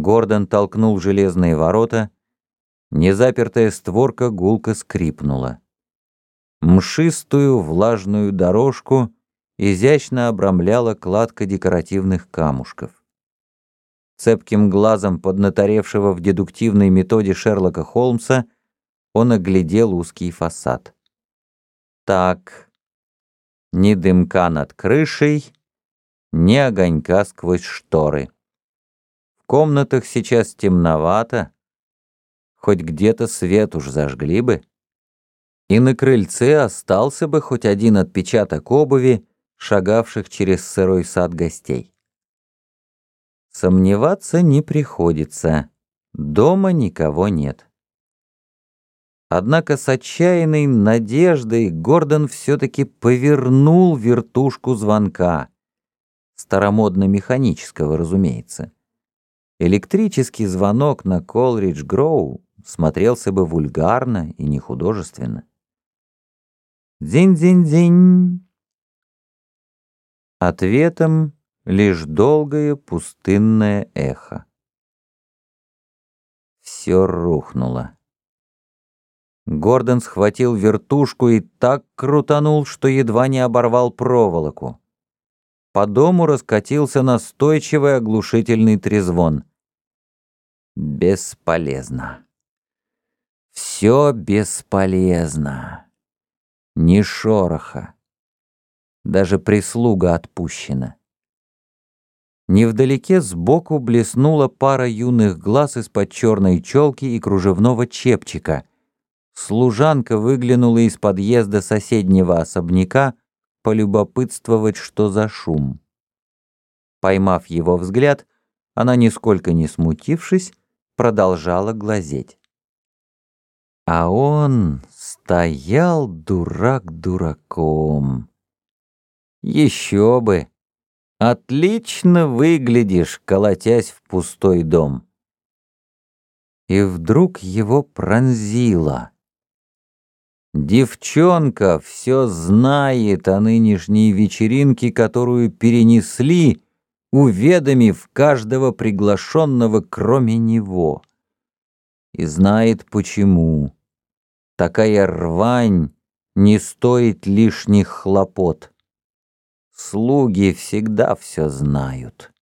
Гордон толкнул железные ворота, незапертая створка гулко скрипнула. Мшистую влажную дорожку изящно обрамляла кладка декоративных камушков. Цепким глазом поднаторевшего в дедуктивной методе Шерлока Холмса он оглядел узкий фасад. Так, ни дымка над крышей, ни огонька сквозь шторы. Комнатах сейчас темновато, хоть где-то свет уж зажгли бы. И на крыльце остался бы хоть один отпечаток обуви, шагавших через сырой сад гостей. Сомневаться не приходится. Дома никого нет. Однако с отчаянной надеждой Гордон все-таки повернул вертушку звонка. Старомодно-механического, разумеется. Электрический звонок на Колридж-Гроу смотрелся бы вульгарно и нехудожественно. Дзинь-дзинь-дзинь. Ответом лишь долгое пустынное эхо. Все рухнуло. Гордон схватил вертушку и так крутанул, что едва не оборвал проволоку. По дому раскатился настойчивый оглушительный трезвон. Бесполезно. Все бесполезно. Ни шороха. Даже прислуга отпущена. Невдалеке сбоку блеснула пара юных глаз из-под черной челки и кружевного чепчика. Служанка выглянула из подъезда соседнего особняка полюбопытствовать, что за шум. Поймав его взгляд, она, нисколько не смутившись, продолжала глазеть. А он стоял дурак дураком. Еще бы! Отлично выглядишь, колотясь в пустой дом. И вдруг его пронзило. Девчонка все знает о нынешней вечеринке, которую перенесли, уведомив каждого приглашенного, кроме него. И знает почему. Такая рвань не стоит лишних хлопот. Слуги всегда все знают.